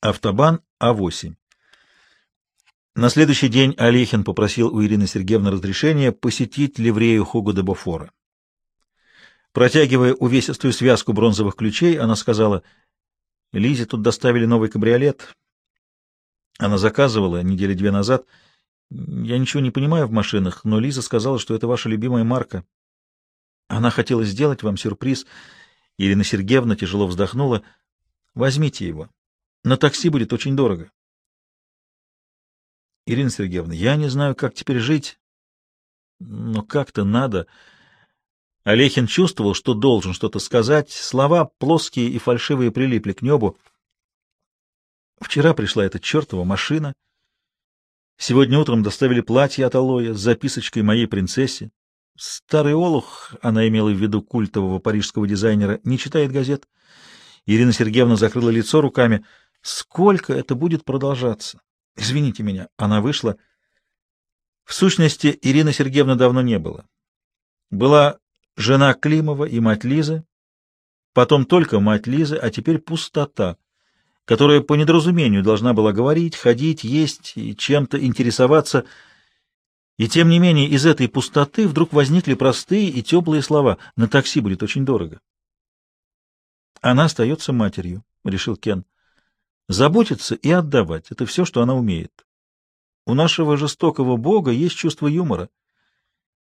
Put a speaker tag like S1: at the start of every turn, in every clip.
S1: Автобан А8. На следующий день Олехин попросил у Ирины Сергеевны разрешения посетить ливрею Хуго де Бофора. Протягивая увесистую связку бронзовых ключей, она сказала, «Лизе тут доставили новый кабриолет. Она заказывала недели две назад. Я ничего не понимаю в машинах, но Лиза сказала, что это ваша любимая марка. Она хотела сделать вам сюрприз. Ирина Сергеевна тяжело вздохнула. Возьмите его. На такси будет очень дорого. Ирина Сергеевна, я не знаю, как теперь жить, но как-то надо. Олехин чувствовал, что должен что-то сказать. Слова плоские и фальшивые прилипли к небу. Вчера пришла эта чертова машина. Сегодня утром доставили платье от Алоя с записочкой моей принцессе. Старый олух, она имела в виду культового парижского дизайнера, не читает газет. Ирина Сергеевна закрыла лицо руками — Сколько это будет продолжаться? Извините меня, она вышла. В сущности, Ирины Сергеевны давно не было. Была жена Климова и мать Лизы, потом только мать Лизы, а теперь пустота, которая по недоразумению должна была говорить, ходить, есть и чем-то интересоваться. И тем не менее из этой пустоты вдруг возникли простые и теплые слова «на такси будет очень дорого». «Она остается матерью», — решил Кен. Заботиться и отдавать — это все, что она умеет. У нашего жестокого бога есть чувство юмора.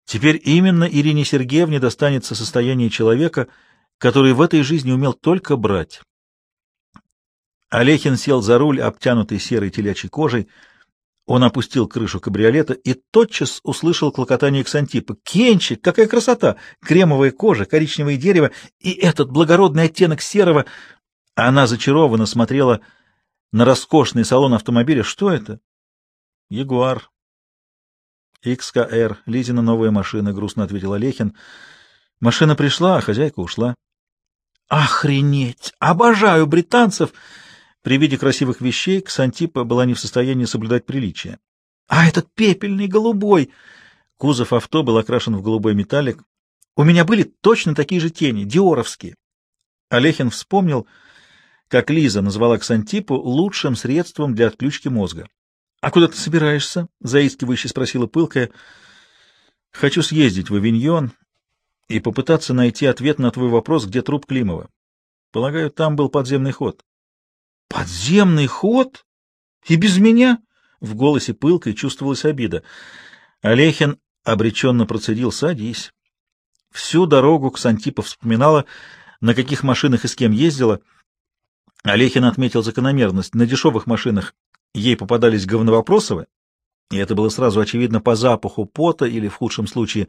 S1: Теперь именно Ирине Сергеевне достанется состояние человека, который в этой жизни умел только брать. Олехин сел за руль, обтянутый серой телячьей кожей. Он опустил крышу кабриолета и тотчас услышал клокотание Ксантипа. «Кенчик! Какая красота! Кремовая кожа, коричневое дерево и этот благородный оттенок серого!» Она зачарованно смотрела на роскошный салон автомобиля. Что это? Ягуар. XKR. Лизина новая машина, грустно ответил Олехин. Машина пришла, а хозяйка ушла. Охренеть! Обожаю британцев! При виде красивых вещей Ксантипа была не в состоянии соблюдать приличие. А этот пепельный голубой! Кузов авто был окрашен в голубой металлик. У меня были точно такие же тени, диоровские. Олехин вспомнил, как Лиза назвала Ксантипу лучшим средством для отключки мозга. — А куда ты собираешься? — заискивающе спросила пылкая. — Хочу съездить в Авиньон и попытаться найти ответ на твой вопрос, где труп Климова. Полагаю, там был подземный ход. — Подземный ход? И без меня? В голосе пылкой чувствовалась обида. Олехин обреченно процедил «Садись». Всю дорогу Ксантипа вспоминала, на каких машинах и с кем ездила — Олехин отметил закономерность. На дешевых машинах ей попадались говновопросовы, и это было сразу очевидно по запаху пота или, в худшем случае,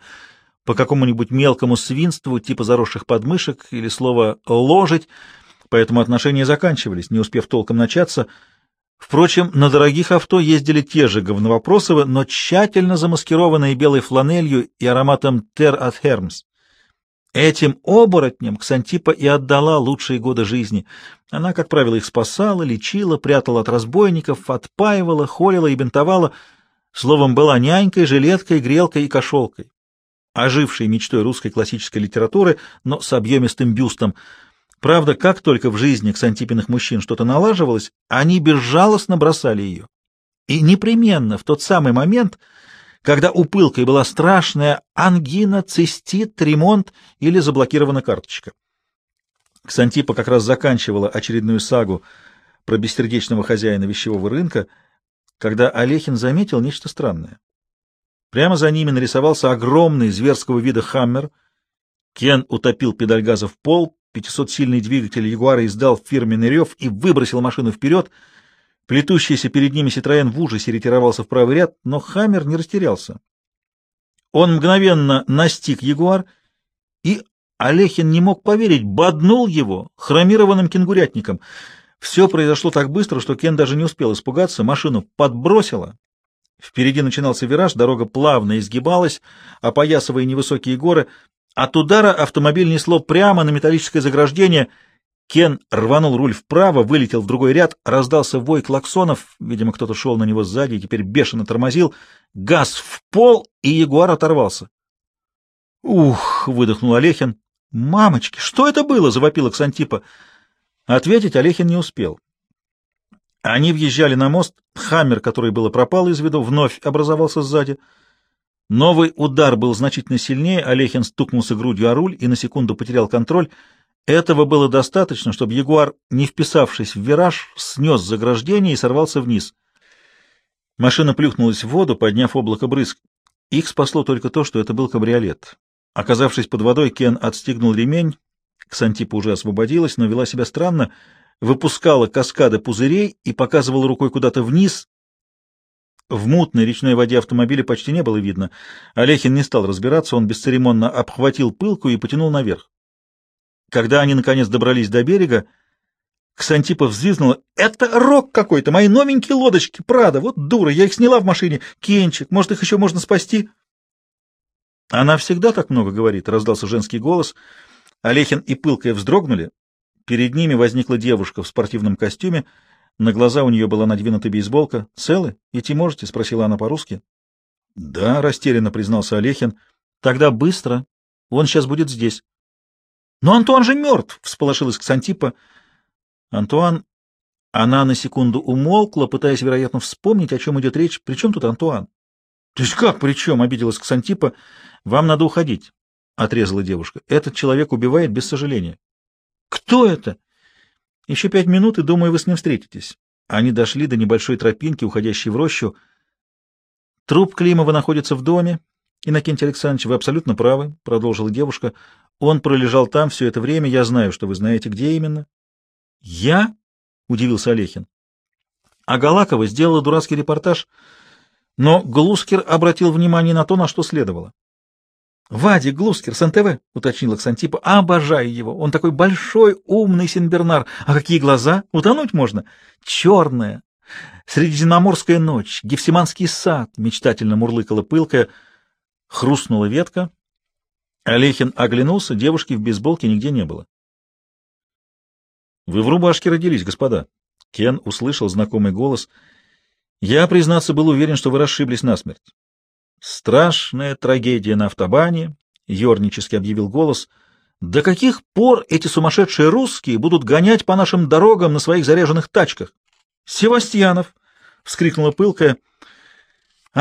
S1: по какому-нибудь мелкому свинству, типа заросших подмышек или слова «ложить», поэтому отношения заканчивались, не успев толком начаться. Впрочем, на дорогих авто ездили те же говновопросовы, но тщательно замаскированные белой фланелью и ароматом «Ter at Herms». Этим оборотням Ксантипа и отдала лучшие годы жизни. Она, как правило, их спасала, лечила, прятала от разбойников, отпаивала, холила и бинтовала. Словом, была нянькой, жилеткой, грелкой и кошелкой. Ожившей мечтой русской классической литературы, но с объемистым бюстом. Правда, как только в жизни Ксантипиных мужчин что-то налаживалось, они безжалостно бросали ее. И непременно в тот самый момент когда у пылкой была страшная ангина, цистит, ремонт или заблокирована карточка. Ксантипа как раз заканчивала очередную сагу про бессердечного хозяина вещевого рынка, когда Олехин заметил нечто странное. Прямо за ними нарисовался огромный зверского вида хаммер. Кен утопил педаль газа в пол, 500-сильный двигатель Ягуара издал фирменный рев и выбросил машину вперед — Плетущийся перед ними Ситроен в ужасе ретировался в правый ряд, но Хаммер не растерялся. Он мгновенно настиг Ягуар, и Олехин не мог поверить, боднул его хромированным кенгурятником. Все произошло так быстро, что Кен даже не успел испугаться, машину подбросило. Впереди начинался вираж, дорога плавно изгибалась, опоясывая невысокие горы. От удара автомобиль несло прямо на металлическое заграждение — Кен рванул руль вправо, вылетел в другой ряд, раздался вой клаксонов, видимо, кто-то шел на него сзади и теперь бешено тормозил, газ в пол, и Ягуар оторвался. «Ух!» — выдохнул Олехин. «Мамочки, что это было?» — завопила Ксантипа. Ответить Олехин не успел. Они въезжали на мост, Хаммер, который было пропал из виду, вновь образовался сзади. Новый удар был значительно сильнее, Олехин стукнулся грудью о руль и на секунду потерял контроль. Этого было достаточно, чтобы Ягуар, не вписавшись в вираж, снес заграждение и сорвался вниз. Машина плюхнулась в воду, подняв облако брызг. Их спасло только то, что это был кабриолет. Оказавшись под водой, Кен отстегнул ремень. Ксантипа уже освободилась, но вела себя странно, выпускала каскады пузырей и показывала рукой куда-то вниз. В мутной речной воде автомобиля почти не было видно. Олехин не стал разбираться, он бесцеремонно обхватил пылку и потянул наверх. Когда они, наконец, добрались до берега, Ксантипа взвизгнула. «Это рок какой-то! Мои новенькие лодочки! Прада! Вот дура! Я их сняла в машине! Кенчик! Может, их еще можно спасти?» «Она всегда так много говорит», — раздался женский голос. Олехин и Пылкая вздрогнули. Перед ними возникла девушка в спортивном костюме. На глаза у нее была надвинута бейсболка. «Целы? Идти можете?» — спросила она по-русски. «Да», — растерянно признался Олехин. «Тогда быстро. Он сейчас будет здесь». «Но Антуан же мертв!» — всполошилась Ксантипа. Антуан... Она на секунду умолкла, пытаясь, вероятно, вспомнить, о чем идет речь. При чем тут Антуан? — То есть как при чем? — обиделась Ксантипа. — Вам надо уходить, — отрезала девушка. — Этот человек убивает без сожаления. — Кто это? — Еще пять минут, и, думаю, вы с ним встретитесь. Они дошли до небольшой тропинки, уходящей в рощу. — Труп Климова находится в доме. — Иннокентий Александрович, вы абсолютно правы, — продолжила девушка. — Он пролежал там все это время. Я знаю, что вы знаете, где именно. «Я?» — удивился Олехин. А Галакова сделала дурацкий репортаж, но Глускер обратил внимание на то, на что следовало. «Вадик Глускер с НТВ», — уточнила Ксантипа, — «обожаю его. Он такой большой, умный Синбернар. А какие глаза? Утонуть можно. Черная. Средиземноморская ночь, Гефсиманский сад», — мечтательно мурлыкала пылкая. Хрустнула ветка. Олехин оглянулся, девушки в бейсболке нигде не было. Вы в рубашке родились, господа. Кен услышал знакомый голос. Я, признаться, был уверен, что вы расшиблись насмерть. Страшная трагедия на автобане, ернически объявил голос. До каких пор эти сумасшедшие русские будут гонять по нашим дорогам на своих заряженных тачках? Севастьянов! вскрикнула пылкая.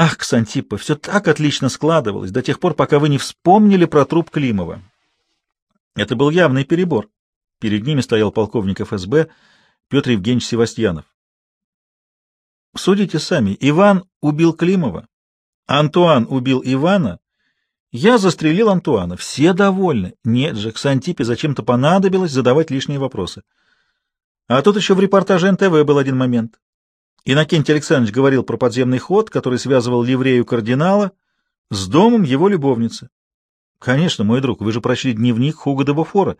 S1: Ах, Ксантипа, все так отлично складывалось до тех пор, пока вы не вспомнили про труп Климова. Это был явный перебор. Перед ними стоял полковник ФСБ Петр Евгеньевич Севастьянов. Судите сами, Иван убил Климова, Антуан убил Ивана, я застрелил Антуана. Все довольны. Нет же, к Сантипе зачем-то понадобилось задавать лишние вопросы. А тут еще в репортаже НТВ был один момент. Иннокентий Александрович говорил про подземный ход, который связывал ливрею кардинала с домом его любовницы. Конечно, мой друг, вы же прочли дневник Хуга де Буфора.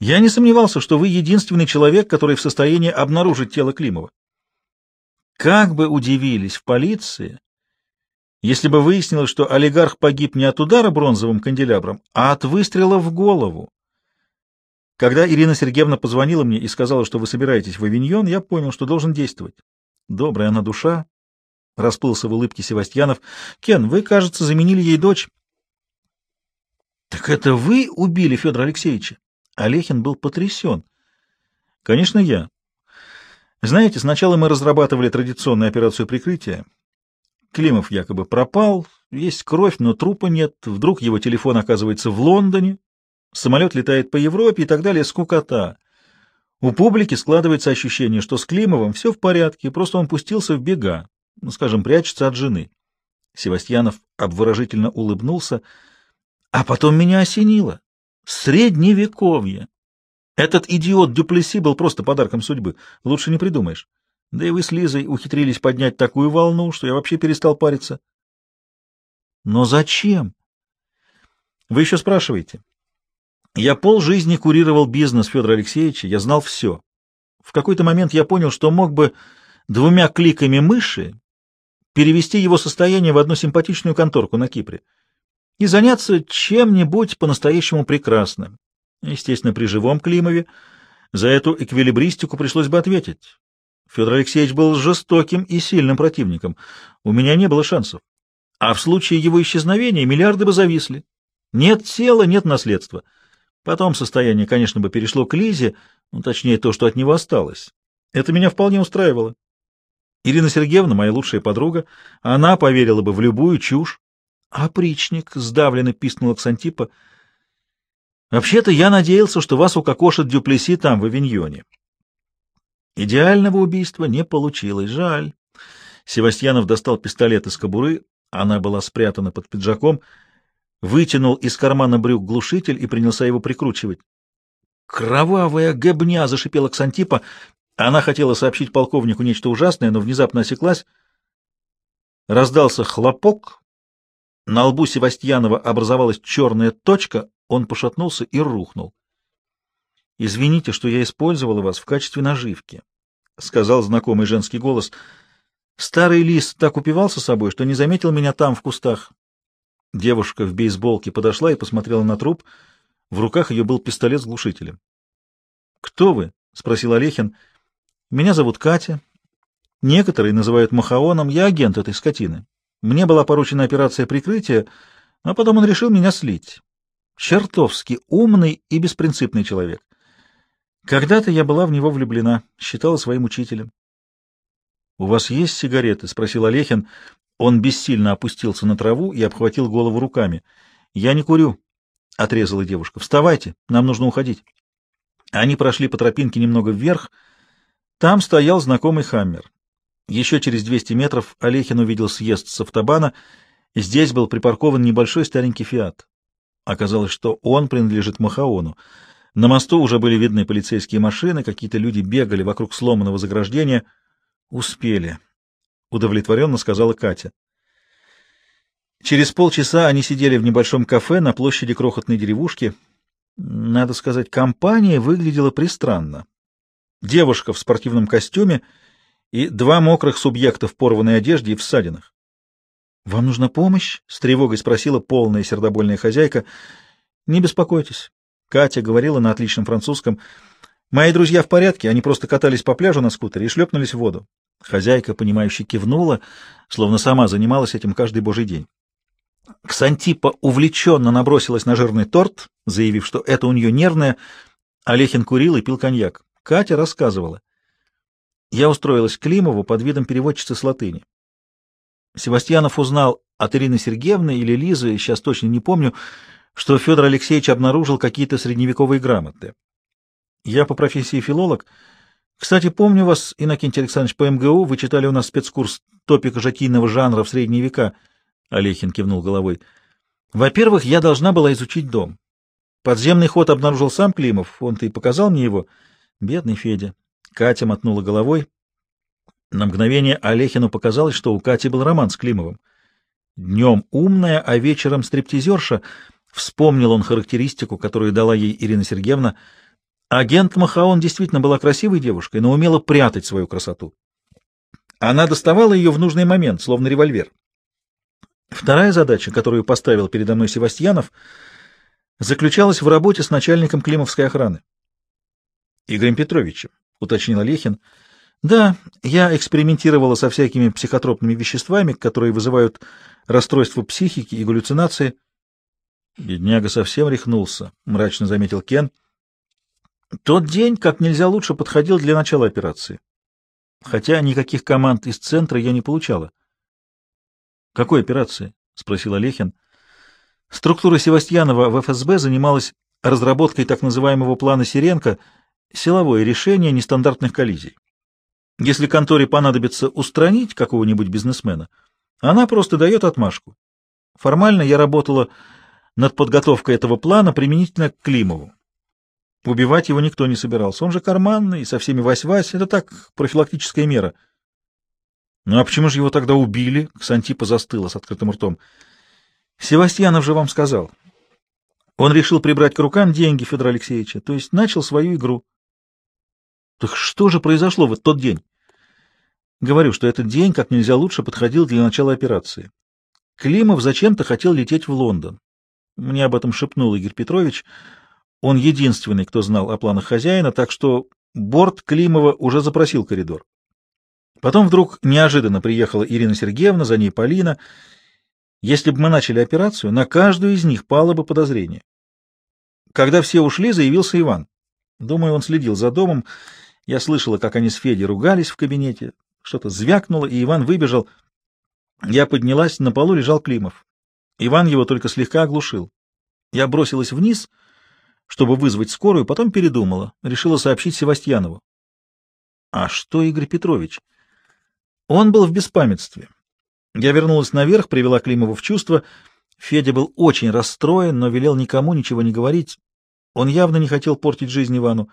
S1: Я не сомневался, что вы единственный человек, который в состоянии обнаружить тело Климова. Как бы удивились в полиции, если бы выяснилось, что олигарх погиб не от удара бронзовым канделябром, а от выстрела в голову. Когда Ирина Сергеевна позвонила мне и сказала, что вы собираетесь в Авиньон, я понял, что должен действовать. Добрая она душа, — расплылся в улыбке Севастьянов. — Кен, вы, кажется, заменили ей дочь. — Так это вы убили Федора Алексеевича? Олехин был потрясен. Конечно, я. Знаете, сначала мы разрабатывали традиционную операцию прикрытия. Климов якобы пропал, есть кровь, но трупа нет. Вдруг его телефон оказывается в Лондоне, самолет летает по Европе и так далее. Скукота. У публики складывается ощущение, что с Климовым все в порядке, просто он пустился в бега, ну, скажем, прячется от жены. Севастьянов обворожительно улыбнулся, а потом меня осенило. Средневековье. Этот идиот Дюплеси был просто подарком судьбы. Лучше не придумаешь. Да и вы с Лизой ухитрились поднять такую волну, что я вообще перестал париться. Но зачем? Вы еще спрашиваете. Я полжизни курировал бизнес Федора Алексеевича, я знал все. В какой-то момент я понял, что мог бы двумя кликами мыши перевести его состояние в одну симпатичную конторку на Кипре и заняться чем-нибудь по-настоящему прекрасным. Естественно, при живом Климове за эту эквилибристику пришлось бы ответить. Федор Алексеевич был жестоким и сильным противником. У меня не было шансов. А в случае его исчезновения миллиарды бы зависли. Нет тела, нет наследства. Потом состояние, конечно, бы перешло к Лизе, ну, точнее, то, что от него осталось. Это меня вполне устраивало. Ирина Сергеевна, моя лучшая подруга, она поверила бы в любую чушь. Опричник, сдавленно пискнула Ксантипа. Вообще-то я надеялся, что вас укокошат дюплеси там, в Авиньоне. Идеального убийства не получилось, жаль. Севастьянов достал пистолет из кобуры, она была спрятана под пиджаком, вытянул из кармана брюк глушитель и принялся его прикручивать. «Кровавая гобня!» — зашипела Ксантипа. Она хотела сообщить полковнику нечто ужасное, но внезапно осеклась. Раздался хлопок. На лбу Севастьянова образовалась черная точка, он пошатнулся и рухнул. «Извините, что я использовала вас в качестве наживки», — сказал знакомый женский голос. «Старый лис так упивался собой, что не заметил меня там, в кустах». Девушка в бейсболке подошла и посмотрела на труп. В руках ее был пистолет с глушителем. «Кто вы?» — спросил Олехин. «Меня зовут Катя. Некоторые называют Махаоном. Я агент этой скотины. Мне была поручена операция прикрытия, а потом он решил меня слить. Чертовски умный и беспринципный человек. Когда-то я была в него влюблена, считала своим учителем. — У вас есть сигареты? — спросил Олехин. Он бессильно опустился на траву и обхватил голову руками. — Я не курю, — отрезала девушка. — Вставайте, нам нужно уходить. Они прошли по тропинке немного вверх. Там стоял знакомый Хаммер. Еще через 200 метров Олехин увидел съезд с автобана. Здесь был припаркован небольшой старенький «Фиат». Оказалось, что он принадлежит Махаону. На мосту уже были видны полицейские машины, какие-то люди бегали вокруг сломанного заграждения. «Успели», — удовлетворенно сказала Катя. Через полчаса они сидели в небольшом кафе на площади крохотной деревушки. Надо сказать, компания выглядела пристранно. Девушка в спортивном костюме и два мокрых субъекта в порванной одежде и в ссадинах. — Вам нужна помощь? — с тревогой спросила полная сердобольная хозяйка. — Не беспокойтесь. Катя говорила на отличном французском. Мои друзья в порядке, они просто катались по пляжу на скутере и шлепнулись в воду. Хозяйка, понимающе кивнула, словно сама занималась этим каждый божий день. Ксантипа увлеченно набросилась на жирный торт, заявив, что это у нее нервное. Олехин курил и пил коньяк. Катя рассказывала. Я устроилась к Климову под видом переводчицы с латыни. Севастьянов узнал от Ирины Сергеевны или Лизы, сейчас точно не помню, что Федор Алексеевич обнаружил какие-то средневековые грамоты. Я по профессии филолог. Кстати, помню вас, Иннокентий Александрович, по МГУ, вы читали у нас спецкурс топика жакийного жанра в средние века. Олехин кивнул головой. Во-первых, я должна была изучить дом. Подземный ход обнаружил сам Климов, он-то и показал мне его. Бедный Федя. Катя мотнула головой. На мгновение Олехину показалось, что у Кати был роман с Климовым. Днем умная, а вечером стриптизерша — Вспомнил он характеристику, которую дала ей Ирина Сергеевна. Агент Махаон действительно была красивой девушкой, но умела прятать свою красоту. Она доставала ее в нужный момент, словно револьвер. Вторая задача, которую поставил передо мной Севастьянов, заключалась в работе с начальником Климовской охраны. Игорем Петровичем, уточнил Олехин. Да, я экспериментировала со всякими психотропными веществами, которые вызывают расстройство психики и галлюцинации. Бедняга совсем рехнулся, — мрачно заметил Кен. Тот день как нельзя лучше подходил для начала операции. Хотя никаких команд из центра я не получала. — Какой операции? — спросил Олехин. Структура Севастьянова в ФСБ занималась разработкой так называемого плана Сиренко, силовое решение нестандартных коллизий. Если конторе понадобится устранить какого-нибудь бизнесмена, она просто дает отмашку. Формально я работала над подготовкой этого плана применительно к Климову. Убивать его никто не собирался. Он же карманный, со всеми вась-вась. Это так, профилактическая мера. Ну а почему же его тогда убили? Ксантипа застыла с открытым ртом. Севастьянов же вам сказал. Он решил прибрать к рукам деньги Федора Алексеевича, то есть начал свою игру. Так что же произошло в тот день? Говорю, что этот день как нельзя лучше подходил для начала операции. Климов зачем-то хотел лететь в Лондон. Мне об этом шепнул Игорь Петрович. Он единственный, кто знал о планах хозяина, так что борт Климова уже запросил коридор. Потом вдруг неожиданно приехала Ирина Сергеевна, за ней Полина. Если бы мы начали операцию, на каждую из них пало бы подозрение. Когда все ушли, заявился Иван. Думаю, он следил за домом. Я слышала, как они с Федей ругались в кабинете. Что-то звякнуло, и Иван выбежал. Я поднялась, на полу лежал Климов. Иван его только слегка оглушил. Я бросилась вниз, чтобы вызвать скорую, потом передумала, решила сообщить Севастьянову. А что Игорь Петрович? Он был в беспамятстве. Я вернулась наверх, привела Климова в чувство. Федя был очень расстроен, но велел никому ничего не говорить. Он явно не хотел портить жизнь Ивану.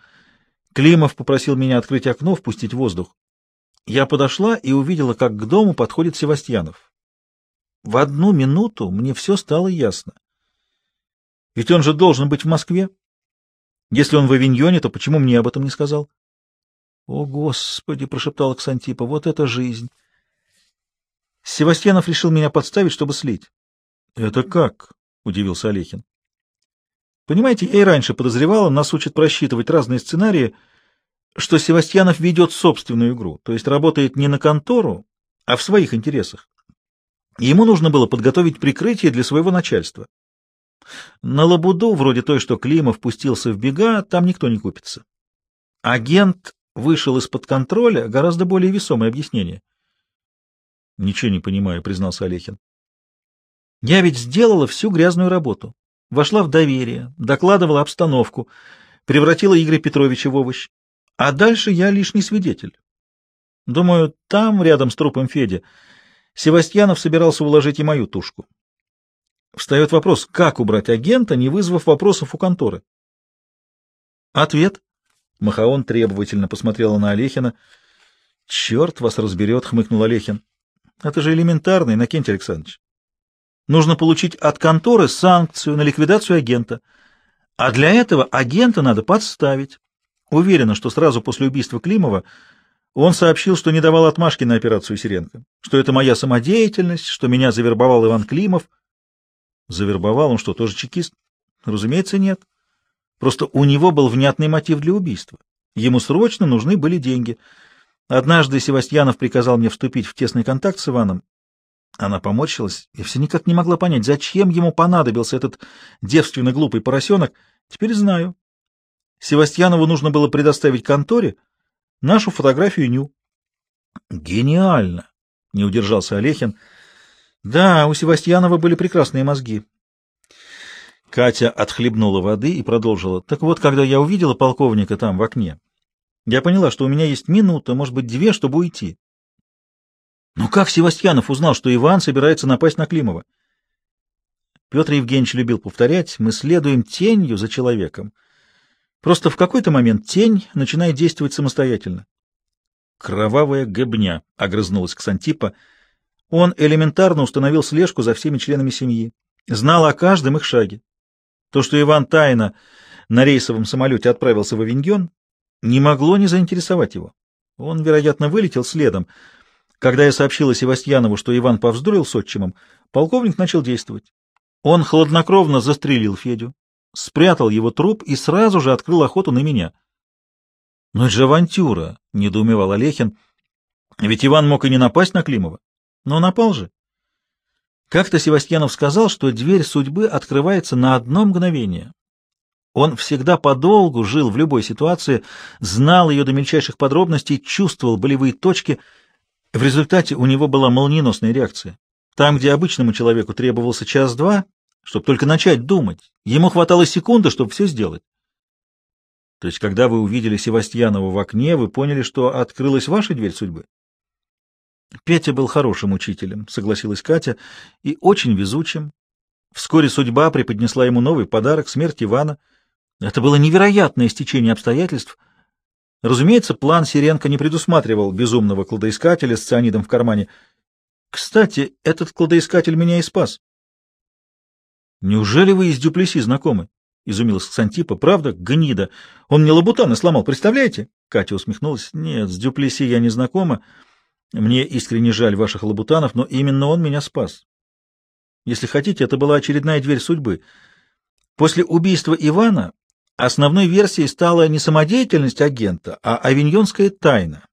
S1: Климов попросил меня открыть окно, впустить воздух. Я подошла и увидела, как к дому подходит Севастьянов. В одну минуту мне все стало ясно. Ведь он же должен быть в Москве. Если он в Авиньоне, то почему мне об этом не сказал? — О, Господи! — прошептал Ксантипа. — Вот это жизнь! Севастьянов решил меня подставить, чтобы слить. — Это как? — удивился Олехин. — Понимаете, я и раньше подозревала, нас учат просчитывать разные сценарии, что Севастьянов ведет собственную игру, то есть работает не на контору, а в своих интересах. Ему нужно было подготовить прикрытие для своего начальства. На лабуду, вроде той, что Климов пустился в бега, там никто не купится. Агент вышел из-под контроля, гораздо более весомое объяснение. — Ничего не понимаю, — признался Олехин. — Я ведь сделала всю грязную работу. Вошла в доверие, докладывала обстановку, превратила Игоря Петровича в овощ. А дальше я лишний свидетель. Думаю, там, рядом с трупом Феди, Севастьянов собирался уложить и мою тушку. Встает вопрос, как убрать агента, не вызвав вопросов у конторы? Ответ. Махаон требовательно посмотрела на Олехина. «Черт вас разберет», — хмыкнул Олехин. «Это же элементарно, Иннокентий Александрович. Нужно получить от конторы санкцию на ликвидацию агента. А для этого агента надо подставить. Уверена, что сразу после убийства Климова он сообщил, что не давал отмашки на операцию Сиренко, что это моя самодеятельность, что меня завербовал Иван Климов. Завербовал он что, тоже чекист? Разумеется, нет. Просто у него был внятный мотив для убийства. Ему срочно нужны были деньги. Однажды Севастьянов приказал мне вступить в тесный контакт с Иваном. Она поморщилась и все никак не могла понять, зачем ему понадобился этот девственно глупый поросенок. Теперь знаю. Севастьянову нужно было предоставить конторе нашу фотографию Ню. Гениально! Не удержался Олехин. Да, у Севастьянова были прекрасные мозги. Катя отхлебнула воды и продолжила. Так вот, когда я увидела полковника там, в окне, я поняла, что у меня есть минута, может быть, две, чтобы уйти. Но как Севастьянов узнал, что Иван собирается напасть на Климова? Петр Евгеньевич любил повторять, мы следуем тенью за человеком. Просто в какой-то момент тень начинает действовать самостоятельно. «Кровавая гобня», — огрызнулась Ксантипа. Он элементарно установил слежку за всеми членами семьи, знал о каждом их шаге. То, что Иван тайно на рейсовом самолете отправился в Авиньон, не могло не заинтересовать его. Он, вероятно, вылетел следом. Когда я сообщила Севастьянову, что Иван повздорил с отчимом, полковник начал действовать. Он хладнокровно застрелил Федю, спрятал его труп и сразу же открыл охоту на меня. — Но это же авантюра, — недоумевал Олехин. — Ведь Иван мог и не напасть на Климова. Но напал же. Как-то Севастьянов сказал, что дверь судьбы открывается на одно мгновение. Он всегда подолгу жил в любой ситуации, знал ее до мельчайших подробностей, чувствовал болевые точки. В результате у него была молниеносная реакция. Там, где обычному человеку требовался час-два, чтобы только начать думать, ему хватало секунды, чтобы все сделать. То есть, когда вы увидели Севастьянова в окне, вы поняли, что открылась ваша дверь судьбы? Петя был хорошим учителем, согласилась Катя, и очень везучим. Вскоре судьба преподнесла ему новый подарок — смерть Ивана. Это было невероятное стечение обстоятельств. Разумеется, план Сиренко не предусматривал безумного кладоискателя с цианидом в кармане. Кстати, этот кладоискатель меня и спас. Неужели вы из Дюплеси знакомы? — изумилась Ксантипа. — Правда, гнида. Он мне лабутаны сломал, представляете? Катя усмехнулась. — Нет, с Дюплеси я не знакома. Мне искренне жаль ваших лабутанов, но именно он меня спас. Если хотите, это была очередная дверь судьбы. После убийства Ивана основной версией стала не самодеятельность агента, а авиньонская тайна.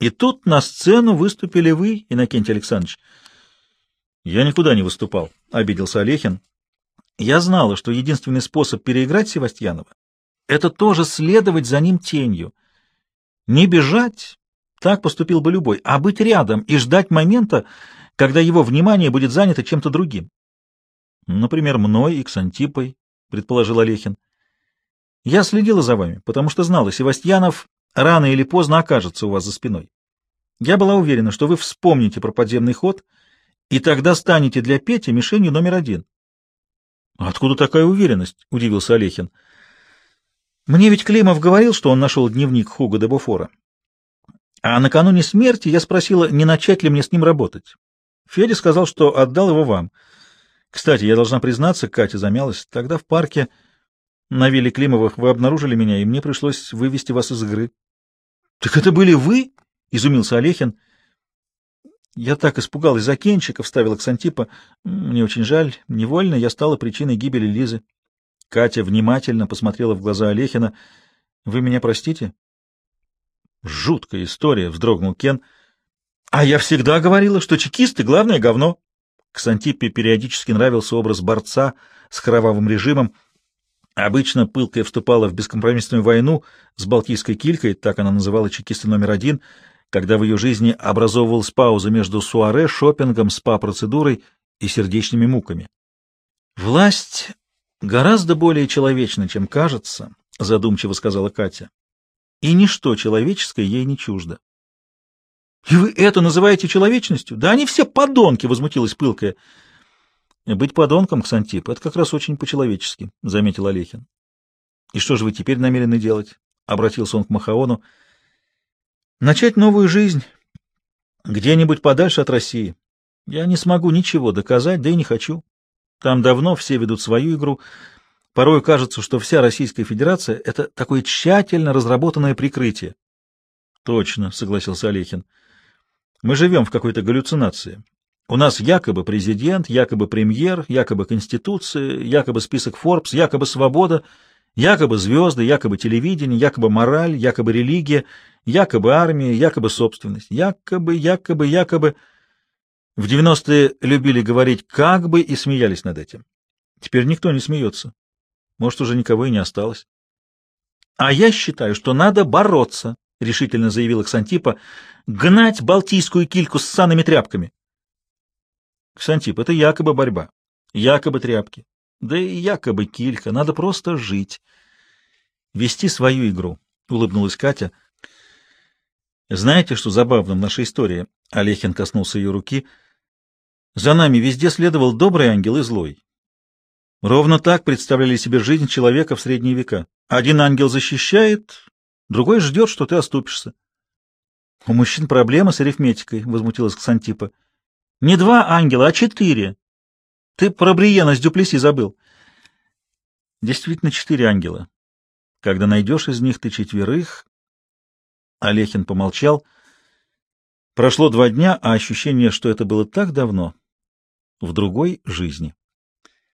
S1: И тут на сцену выступили вы, Иннокентий Александрович. — Я никуда не выступал, — обиделся Олехин. Я знала, что единственный способ переиграть Севастьянова — это тоже следовать за ним тенью — Не бежать, так поступил бы любой, а быть рядом и ждать момента, когда его внимание будет занято чем-то другим. Например, мной и Ксантипой, предположил Олехин. Я следила за вами, потому что знала, Севастьянов рано или поздно окажется у вас за спиной. Я была уверена, что вы вспомните про подземный ход, и тогда станете для Пети мишенью номер один. — Откуда такая уверенность? — удивился Олехин. — Мне ведь Климов говорил, что он нашел дневник Хуга де Буфора. А накануне смерти я спросила, не начать ли мне с ним работать. Федя сказал, что отдал его вам. Кстати, я должна признаться, Катя замялась, тогда в парке на вилле Климовых вы обнаружили меня, и мне пришлось вывести вас из игры. — Так это были вы? — изумился Олехин. Я так испугалась за Кенчика, вставила Ксантипа. Мне очень жаль. Невольно я стала причиной гибели Лизы. Катя внимательно посмотрела в глаза Олехина. — Вы меня простите? — Жуткая история, — вздрогнул Кен. — А я всегда говорила, что чекисты — главное говно. Ксантипе периодически нравился образ борца с кровавым режимом. Обычно пылкая вступала в бескомпромиссную войну с Балтийской килькой, так она называла чекисты номер один — когда в ее жизни образовывалась пауза между суаре, шопингом, спа-процедурой и сердечными муками. «Власть гораздо более человечна, чем кажется», — задумчиво сказала Катя. «И ничто человеческое ей не чуждо». «И вы это называете человечностью? Да они все подонки!» — возмутилась пылкая. «Быть подонком, Ксантип, это как раз очень по-человечески», — заметил Олехин. «И что же вы теперь намерены делать?» — обратился он к Махаону. Начать новую жизнь где-нибудь подальше от России. Я не смогу ничего доказать, да и не хочу. Там давно все ведут свою игру. Порой кажется, что вся Российская Федерация — это такое тщательно разработанное прикрытие. — Точно, — согласился Олехин. — Мы живем в какой-то галлюцинации. У нас якобы президент, якобы премьер, якобы Конституция, якобы список Forbes, якобы свобода — Якобы звезды, якобы телевидение, якобы мораль, якобы религия, якобы армия, якобы собственность, якобы, якобы, якобы. В девяностые любили говорить «как бы» и смеялись над этим. Теперь никто не смеется. Может, уже никого и не осталось. — А я считаю, что надо бороться, — решительно заявила Ксантипа, — гнать балтийскую кильку с санными тряпками. — Ксантип, это якобы борьба, якобы тряпки. Да и якобы килька, надо просто жить. Вести свою игру, — улыбнулась Катя. Знаете, что забавно в нашей истории? Олехин коснулся ее руки. За нами везде следовал добрый ангел и злой. Ровно так представляли себе жизнь человека в средние века. Один ангел защищает, другой ждет, что ты оступишься. — У мужчин проблема с арифметикой, — возмутилась Ксантипа. — Не два ангела, а четыре. Ты про Бриена с Дюплеси забыл. Действительно, четыре ангела. Когда найдешь из них ты четверых... Олехин помолчал. Прошло два дня, а ощущение, что это было так давно, в другой жизни.